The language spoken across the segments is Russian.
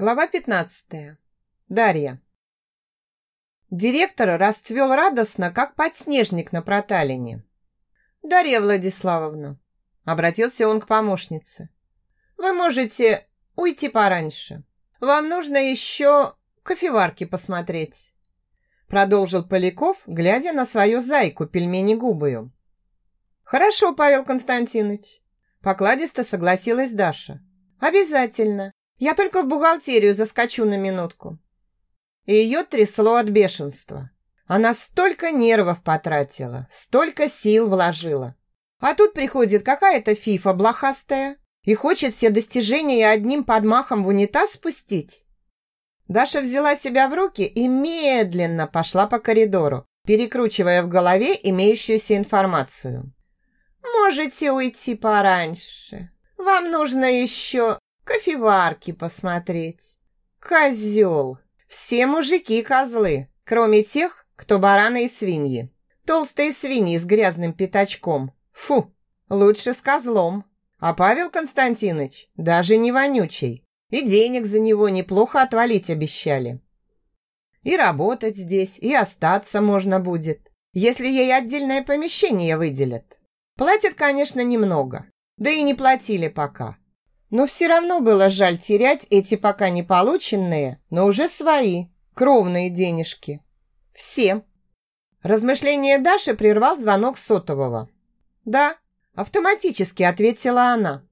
Глава 15. Дарья. Директор расцвел радостно, как подснежник на проталине. «Дарья Владиславовна», — обратился он к помощнице, «вы можете уйти пораньше. Вам нужно еще кофеварки посмотреть», продолжил Поляков, глядя на свою зайку пельмени губою. «Хорошо, Павел Константинович», — покладисто согласилась Даша. «Обязательно. Я только в бухгалтерию заскочу на минутку». И ее трясло от бешенства. Она столько нервов потратила, столько сил вложила. А тут приходит какая-то фифа блохастая и хочет все достижения одним подмахом в унитаз спустить. Даша взяла себя в руки и медленно пошла по коридору, перекручивая в голове имеющуюся информацию. «Можете уйти пораньше. Вам нужно еще кофеварки посмотреть. Козел. Все мужики козлы, кроме тех, кто бараны и свиньи. Толстые свиньи с грязным пятачком. Фу, лучше с козлом. А Павел Константинович даже не вонючий. И денег за него неплохо отвалить обещали. И работать здесь, и остаться можно будет, если ей отдельное помещение выделят. Платят, конечно, немного. Да и не платили пока. Но все равно было жаль терять эти пока не полученные, но уже свои, кровные денежки. Все. Размышление Даши прервал звонок сотового. «Да», – автоматически ответила она.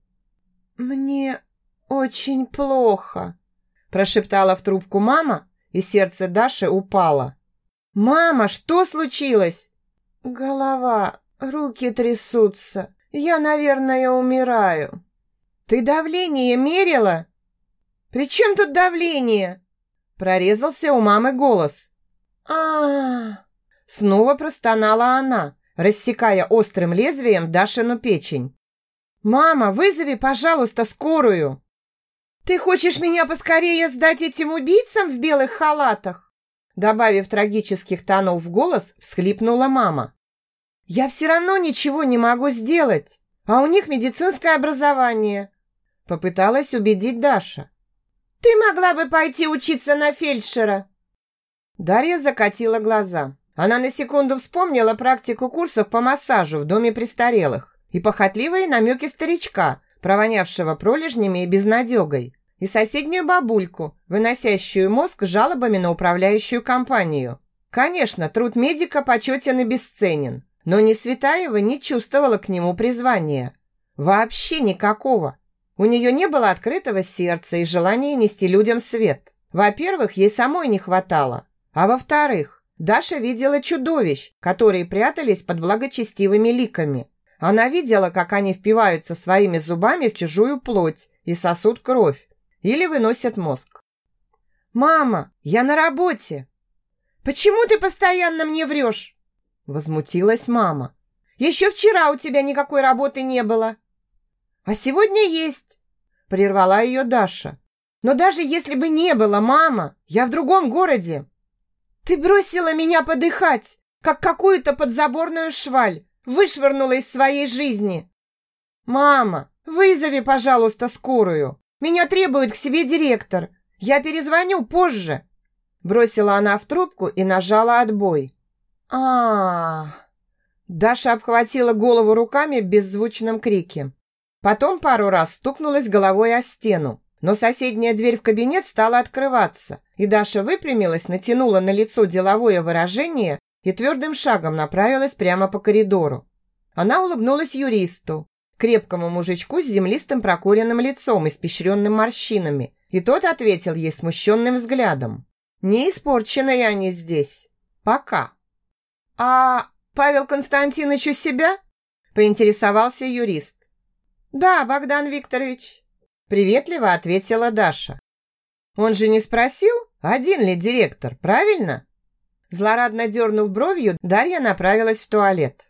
«Мне очень плохо», – прошептала в трубку мама, и сердце Даши упало. «Мама, что случилось?» «Голова, руки трясутся. Я, наверное, умираю». «Ты давление мерила?» «При чем тут давление?» Прорезался у мамы голос. а, -а, Снова простонала она, рассекая острым лезвием Дашину печень. «Мама, вызови, пожалуйста, скорую!» «Ты хочешь меня поскорее сдать этим убийцам в белых халатах?» Добавив трагических тонов в голос, всхлипнула мама. «Я все равно ничего не могу сделать, а у них медицинское образование. Попыталась убедить Даша. «Ты могла бы пойти учиться на фельдшера!» Дарья закатила глаза. Она на секунду вспомнила практику курсов по массажу в доме престарелых и похотливые намеки старичка, провонявшего пролежнями и безнадегой, и соседнюю бабульку, выносящую мозг жалобами на управляющую компанию. Конечно, труд медика почетен и бесценен, но ни Светаева не чувствовала к нему призвания. Вообще никакого. У нее не было открытого сердца и желания нести людям свет. Во-первых, ей самой не хватало. А во-вторых, Даша видела чудовищ, которые прятались под благочестивыми ликами. Она видела, как они впиваются своими зубами в чужую плоть и сосут кровь. Или выносят мозг. «Мама, я на работе!» «Почему ты постоянно мне врешь?» Возмутилась мама. «Еще вчера у тебя никакой работы не было!» «А сегодня есть!» – прервала ее Даша. «Но даже если бы не было, мама, я в другом городе!» «Ты бросила меня подыхать, как какую-то подзаборную шваль, вышвырнула из своей жизни!» «Мама, вызови, пожалуйста, скорую! Меня требует к себе директор! Я перезвоню позже!» Бросила она в трубку и нажала отбой. а, -а. Даша обхватила голову руками в беззвучном крике. Потом пару раз стукнулась головой о стену, но соседняя дверь в кабинет стала открываться, и Даша выпрямилась, натянула на лицо деловое выражение и твердым шагом направилась прямо по коридору. Она улыбнулась юристу, крепкому мужичку с землистым прокуренным лицом, испещренным морщинами, и тот ответил ей смущенным взглядом. «Не испорченные они здесь. Пока». «А Павел Константинович у себя?» – поинтересовался юрист. «Да, Богдан Викторович», – приветливо ответила Даша. «Он же не спросил, один ли директор, правильно?» Злорадно дернув бровью, Дарья направилась в туалет.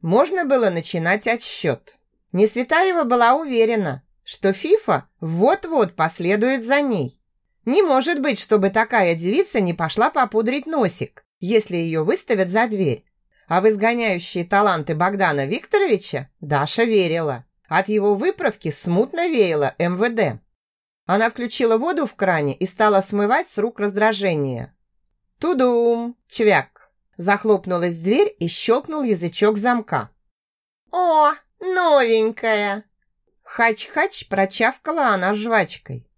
Можно было начинать отсчет. Несветаева была уверена, что Фифа вот-вот последует за ней. Не может быть, чтобы такая девица не пошла попудрить носик, если ее выставят за дверь. А в изгоняющие таланты Богдана Викторовича Даша верила. От его выправки смутно веяло МВД. Она включила воду в кране и стала смывать с рук раздражение. Тудум! Чвяк! Захлопнулась дверь и щелкнул язычок замка. «О, новенькая!» Хач-хач прочавкала она жвачкой.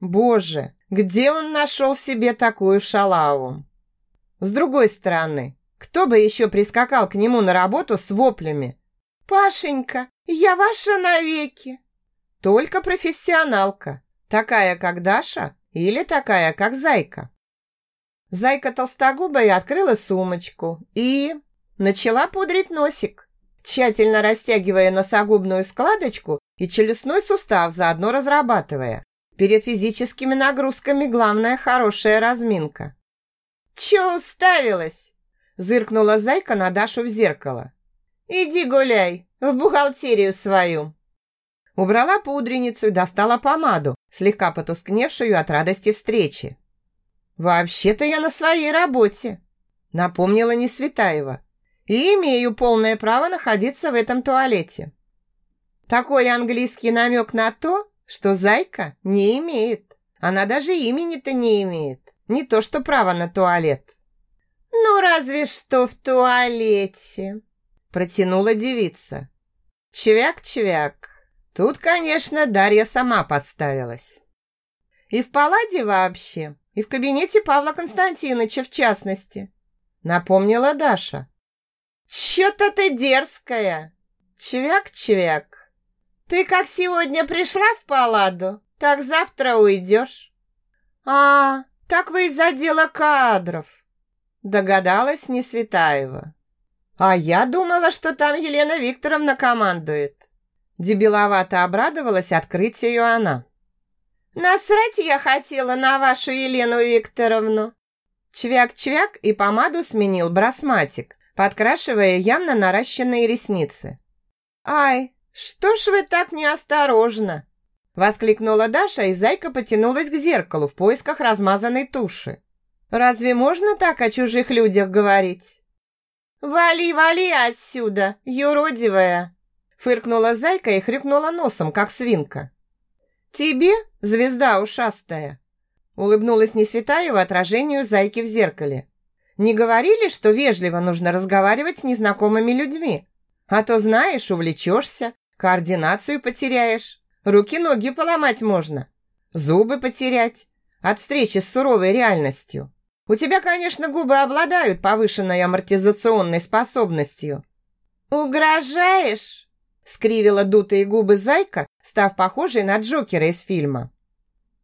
«Боже, где он нашел себе такую шалаву?» С другой стороны, кто бы еще прискакал к нему на работу с воплями? «Пашенька, я ваша навеки!» Только профессионалка, такая, как Даша, или такая, как Зайка. Зайка толстогубая открыла сумочку и... начала пудрить носик, тщательно растягивая носогубную складочку и челюстной сустав заодно разрабатывая. Перед физическими нагрузками главная хорошая разминка. «Чё уставилась?» Зыркнула зайка на Дашу в зеркало. «Иди гуляй, в бухгалтерию свою!» Убрала пудреницу и достала помаду, слегка потускневшую от радости встречи. «Вообще-то я на своей работе», напомнила Несветаева, и имею полное право находиться в этом туалете. Такой английский намек на то, что зайка не имеет. Она даже имени-то не имеет. Не то, что право на туалет. «Ну, разве что в туалете», протянула девица. Чвяк-чвяк. Тут, конечно, Дарья сама подставилась. И в паладе вообще, и в кабинете Павла Константиновича в частности, напомнила Даша. «Чё-то ты дерзкая! Чвяк-чвяк! Ты как сегодня пришла в паладу, так завтра уйдешь!» «А, так вы из отдела кадров!» Догадалась Несветаева. «А я думала, что там Елена Викторовна командует!» Дебиловато обрадовалась открытию она. «Насрать я хотела на вашу Елену Викторовну!» Чвяк-чвяк и помаду сменил брасматик, подкрашивая явно наращенные ресницы. «Ай, что ж вы так неосторожно!» Воскликнула Даша, и зайка потянулась к зеркалу в поисках размазанной туши. «Разве можно так о чужих людях говорить?» «Вали, вали отсюда, юродивая!» Фыркнула зайка и хрюкнула носом, как свинка. «Тебе, звезда ушастая!» Улыбнулась Несветаева отражению зайки в зеркале. «Не говорили, что вежливо нужно разговаривать с незнакомыми людьми? А то, знаешь, увлечешься, координацию потеряешь, руки-ноги поломать можно, зубы потерять от встречи с суровой реальностью. У тебя, конечно, губы обладают повышенной амортизационной способностью». «Угрожаешь?» скривила дутые губы зайка, став похожей на Джокера из фильма.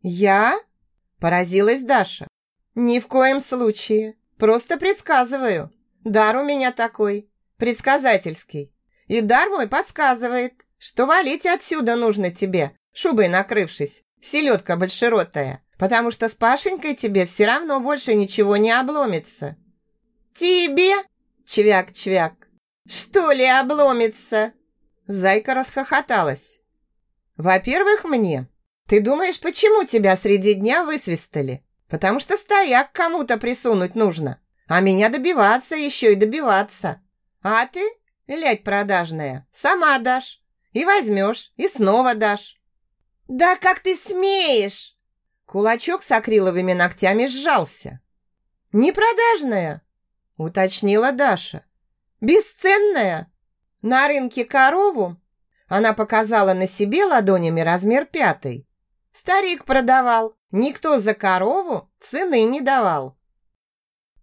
«Я?» – поразилась Даша. «Ни в коем случае. Просто предсказываю. Дар у меня такой, предсказательский. И дар мой подсказывает, что валить отсюда нужно тебе, шубой накрывшись, селедка большеротая, потому что с Пашенькой тебе все равно больше ничего не обломится». «Тебе?» – чвяк-чвяк. «Что ли обломится?» Зайка расхохоталась. «Во-первых, мне. Ты думаешь, почему тебя среди дня высвистали? Потому что стояк кому-то присунуть нужно, а меня добиваться еще и добиваться. А ты, лядь продажная, сама дашь. И возьмешь, и снова дашь». «Да как ты смеешь?» Кулачок с акриловыми ногтями сжался. «Не продажная?» уточнила Даша. «Бесценная?» На рынке корову она показала на себе ладонями размер пятый. Старик продавал, никто за корову цены не давал.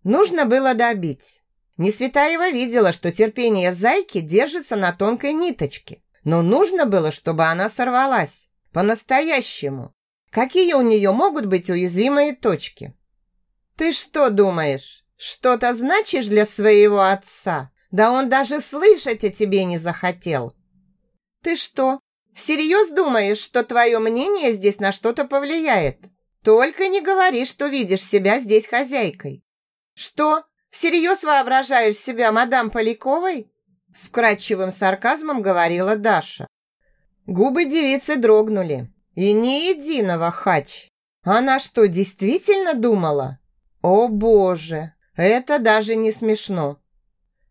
Нужно было добить. Несветаева видела, что терпение зайки держится на тонкой ниточке, но нужно было, чтобы она сорвалась. По-настоящему. Какие у нее могут быть уязвимые точки? Ты что думаешь, что-то значишь для своего отца? Да он даже слышать о тебе не захотел. Ты что, всерьез думаешь, что твое мнение здесь на что-то повлияет? Только не говори, что видишь себя здесь хозяйкой. Что, всерьез воображаешь себя мадам Поляковой? С вкрадчивым сарказмом говорила Даша. Губы девицы дрогнули. И ни единого хач. Она что, действительно думала? О боже, это даже не смешно.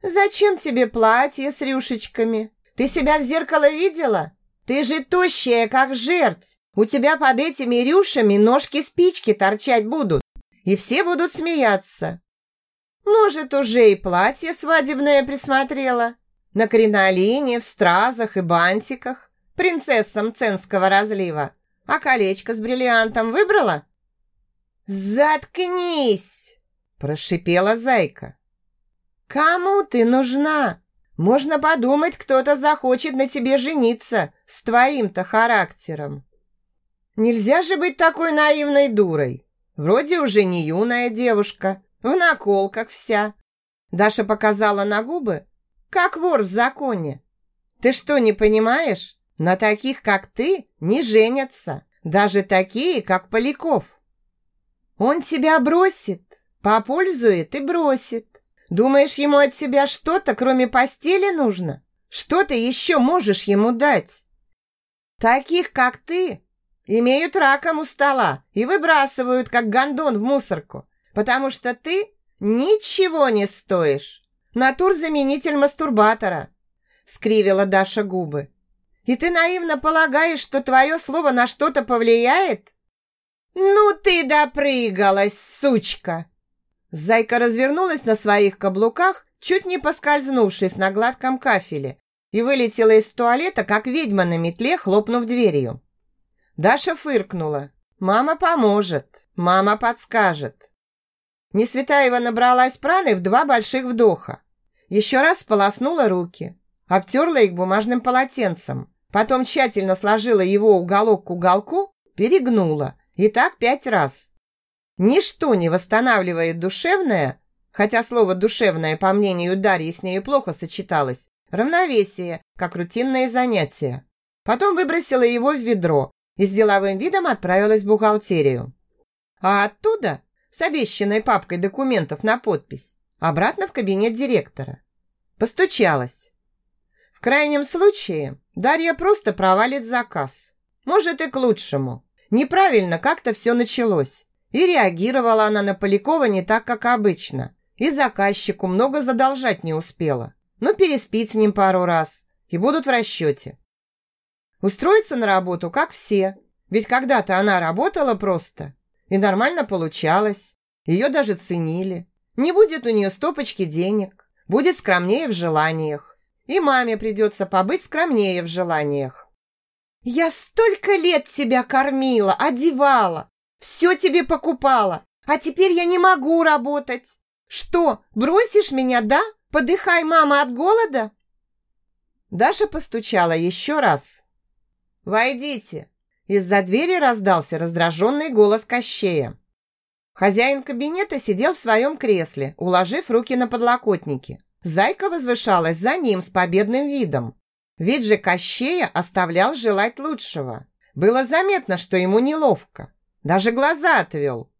«Зачем тебе платье с рюшечками? Ты себя в зеркало видела? Ты же тощая, как жерть. У тебя под этими рюшами ножки-спички торчать будут, и все будут смеяться. Может, уже и платье свадебное присмотрела? На кринолине, в стразах и бантиках, принцессам ценского разлива. А колечко с бриллиантом выбрала? «Заткнись!» – прошипела зайка. «Кому ты нужна? Можно подумать, кто-то захочет на тебе жениться с твоим-то характером. Нельзя же быть такой наивной дурой. Вроде уже не юная девушка, в наколках вся. Даша показала на губы, как вор в законе. Ты что, не понимаешь? На таких, как ты, не женятся. Даже такие, как Поляков. Он тебя бросит, попользует и бросит. Думаешь, ему от тебя что-то, кроме постели, нужно? Что ты еще можешь ему дать? Таких, как ты, имеют раком у стола и выбрасывают, как гондон в мусорку, потому что ты ничего не стоишь. Натур-заменитель мастурбатора, скривила Даша губы. И ты наивно полагаешь, что твое слово на что-то повлияет? Ну ты допрыгалась, сучка! Зайка развернулась на своих каблуках, чуть не поскользнувшись на гладком кафеле, и вылетела из туалета, как ведьма на метле, хлопнув дверью. Даша фыркнула. «Мама поможет, мама подскажет». Несветаева набралась праны в два больших вдоха. Еще раз сполоснула руки, обтерла их бумажным полотенцем, потом тщательно сложила его уголок к уголку, перегнула. И так пять раз. Ничто не восстанавливает душевное, хотя слово «душевное», по мнению Дарьи, с нею плохо сочеталось, равновесие, как рутинное занятие. Потом выбросила его в ведро и с деловым видом отправилась в бухгалтерию. А оттуда, с обещанной папкой документов на подпись, обратно в кабинет директора. Постучалась. В крайнем случае Дарья просто провалит заказ. Может и к лучшему. Неправильно как-то все началось. И реагировала она на Полякова не так, как обычно. И заказчику много задолжать не успела. Но переспит с ним пару раз. И будут в расчете. Устроиться на работу, как все. Ведь когда-то она работала просто. И нормально получалось. Ее даже ценили. Не будет у нее стопочки денег. Будет скромнее в желаниях. И маме придется побыть скромнее в желаниях. «Я столько лет тебя кормила, одевала, все тебе покупала, а теперь я не могу работать. Что, бросишь меня, да? Подыхай, мама, от голода?» Даша постучала еще раз. «Войдите!» Из-за двери раздался раздраженный голос Кощея. Хозяин кабинета сидел в своем кресле, уложив руки на подлокотники. Зайка возвышалась за ним с победным видом. Вид же Кощея оставлял желать лучшего. Было заметно, что ему неловко. Даже глаза отвел.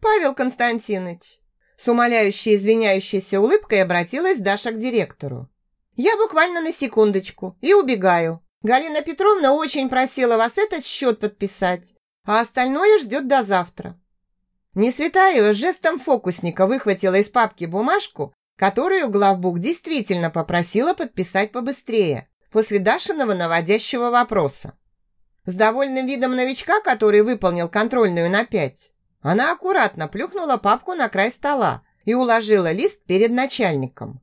«Павел Константинович!» С умоляющей извиняющейся улыбкой обратилась Даша к директору. «Я буквально на секундочку и убегаю. Галина Петровна очень просила вас этот счет подписать, а остальное ждет до завтра». Несветаева жестом фокусника выхватила из папки бумажку, которую главбук действительно попросила подписать побыстрее, после Дашиного наводящего вопроса. С довольным видом новичка, который выполнил контрольную на пять, она аккуратно плюхнула папку на край стола и уложила лист перед начальником.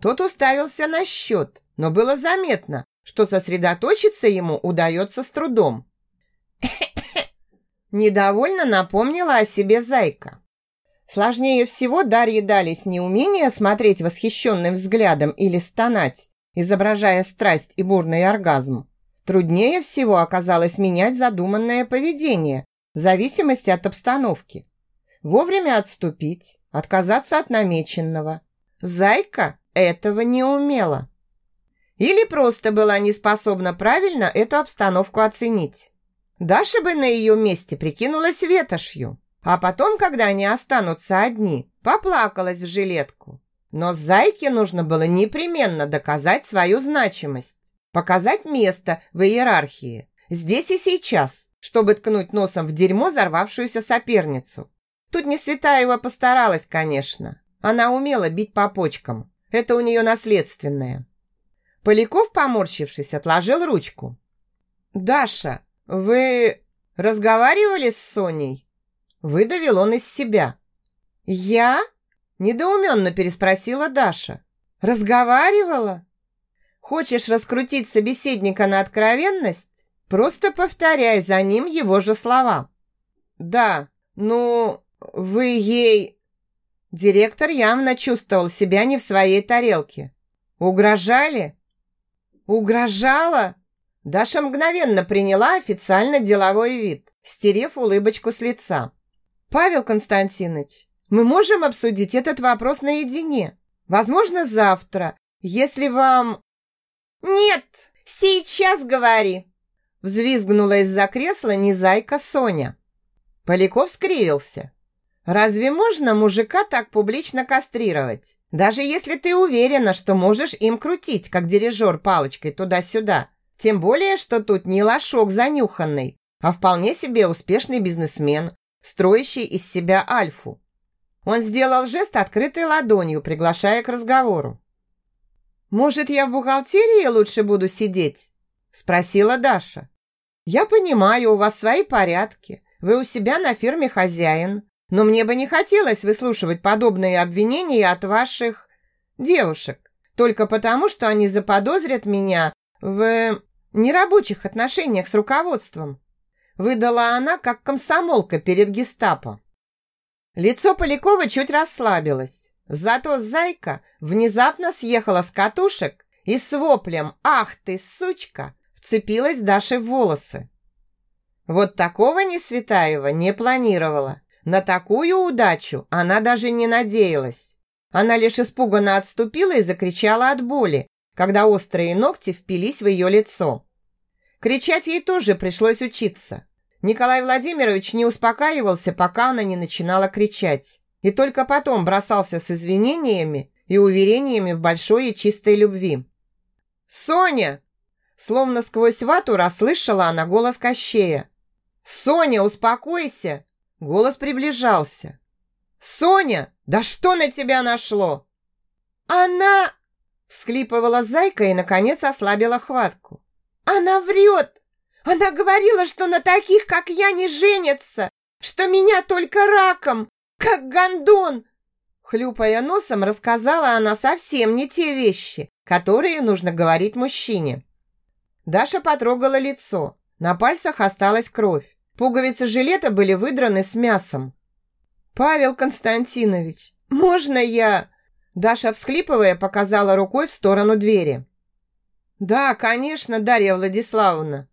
Тот уставился на счет, но было заметно, что сосредоточиться ему удается с трудом. Недовольно напомнила о себе зайка. Сложнее всего Дарье дались не умение смотреть восхищенным взглядом или стонать, изображая страсть и бурный оргазм. Труднее всего оказалось менять задуманное поведение в зависимости от обстановки. Вовремя отступить, отказаться от намеченного. Зайка этого не умела. Или просто была не способна правильно эту обстановку оценить. Даша бы на ее месте прикинулась ветошью. А потом, когда они останутся одни, поплакалась в жилетку. Но Зайке нужно было непременно доказать свою значимость, показать место в иерархии, здесь и сейчас, чтобы ткнуть носом в дерьмо взорвавшуюся соперницу. Тут не Светаева постаралась, конечно. Она умела бить по почкам. Это у нее наследственное. Поляков, поморщившись, отложил ручку. «Даша, вы разговаривали с Соней?» Выдавил он из себя. «Я?» – недоуменно переспросила Даша. «Разговаривала? Хочешь раскрутить собеседника на откровенность? Просто повторяй за ним его же слова». «Да, ну, вы ей...» Директор явно чувствовал себя не в своей тарелке. «Угрожали?» «Угрожала?» Даша мгновенно приняла официально деловой вид, стерев улыбочку с лица. «Павел Константинович, мы можем обсудить этот вопрос наедине. Возможно, завтра, если вам...» «Нет, сейчас говори!» Взвизгнула из-за кресла незайка Соня. Поляков скривился. «Разве можно мужика так публично кастрировать? Даже если ты уверена, что можешь им крутить, как дирижер палочкой туда-сюда. Тем более, что тут не лошок занюханный, а вполне себе успешный бизнесмен, строящий из себя альфу. Он сделал жест открытой ладонью, приглашая к разговору. «Может, я в бухгалтерии лучше буду сидеть?» – спросила Даша. «Я понимаю, у вас свои порядки, вы у себя на фирме хозяин, но мне бы не хотелось выслушивать подобные обвинения от ваших девушек, только потому, что они заподозрят меня в нерабочих отношениях с руководством. Выдала она, как комсомолка перед гестапо. Лицо Полякова чуть расслабилось. Зато Зайка внезапно съехала с катушек и с воплем «Ах ты, сучка!» вцепилась Даше в волосы. Вот такого Несветаева не планировала. На такую удачу она даже не надеялась. Она лишь испуганно отступила и закричала от боли, когда острые ногти впились в ее лицо. Кричать ей тоже пришлось учиться. Николай Владимирович не успокаивался, пока она не начинала кричать. И только потом бросался с извинениями и уверениями в большой и чистой любви. «Соня!» Словно сквозь вату расслышала она голос Кощея. «Соня, успокойся!» Голос приближался. «Соня, да что на тебя нашло?» «Она...» Всхлипывала зайка и, наконец, ослабила хватку. «Она врет! Она говорила, что на таких, как я, не женятся, что меня только раком, как гондон!» Хлюпая носом, рассказала она совсем не те вещи, которые нужно говорить мужчине. Даша потрогала лицо. На пальцах осталась кровь. Пуговицы жилета были выдраны с мясом. «Павел Константинович, можно я...» Даша, всхлипывая, показала рукой в сторону двери. «Да, конечно, Дарья Владиславовна»,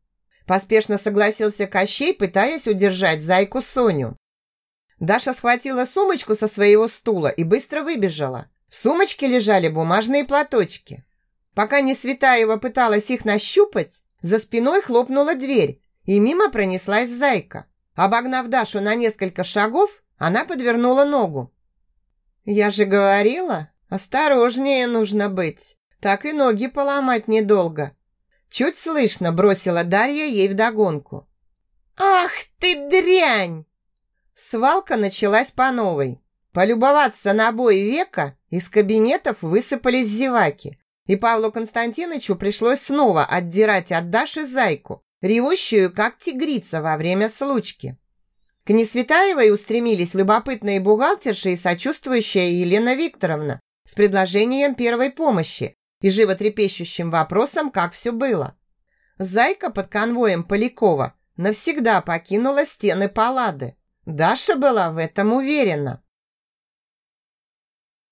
поспешно согласился Кощей, пытаясь удержать зайку Соню. Даша схватила сумочку со своего стула и быстро выбежала. В сумочке лежали бумажные платочки. Пока Несветаева пыталась их нащупать, за спиной хлопнула дверь, и мимо пронеслась зайка. Обогнав Дашу на несколько шагов, она подвернула ногу. «Я же говорила, «Осторожнее нужно быть, так и ноги поломать недолго». Чуть слышно бросила Дарья ей вдогонку. «Ах ты дрянь!» Свалка началась по новой. Полюбоваться на бой века из кабинетов высыпались зеваки, и Павлу Константиновичу пришлось снова отдирать от Даши зайку, ревущую, как тигрица во время случки. К Несветаевой устремились любопытные бухгалтерши и сочувствующая Елена Викторовна, с предложением первой помощи и животрепещущим вопросом, как все было. Зайка под конвоем Полякова навсегда покинула стены палады. Даша была в этом уверена.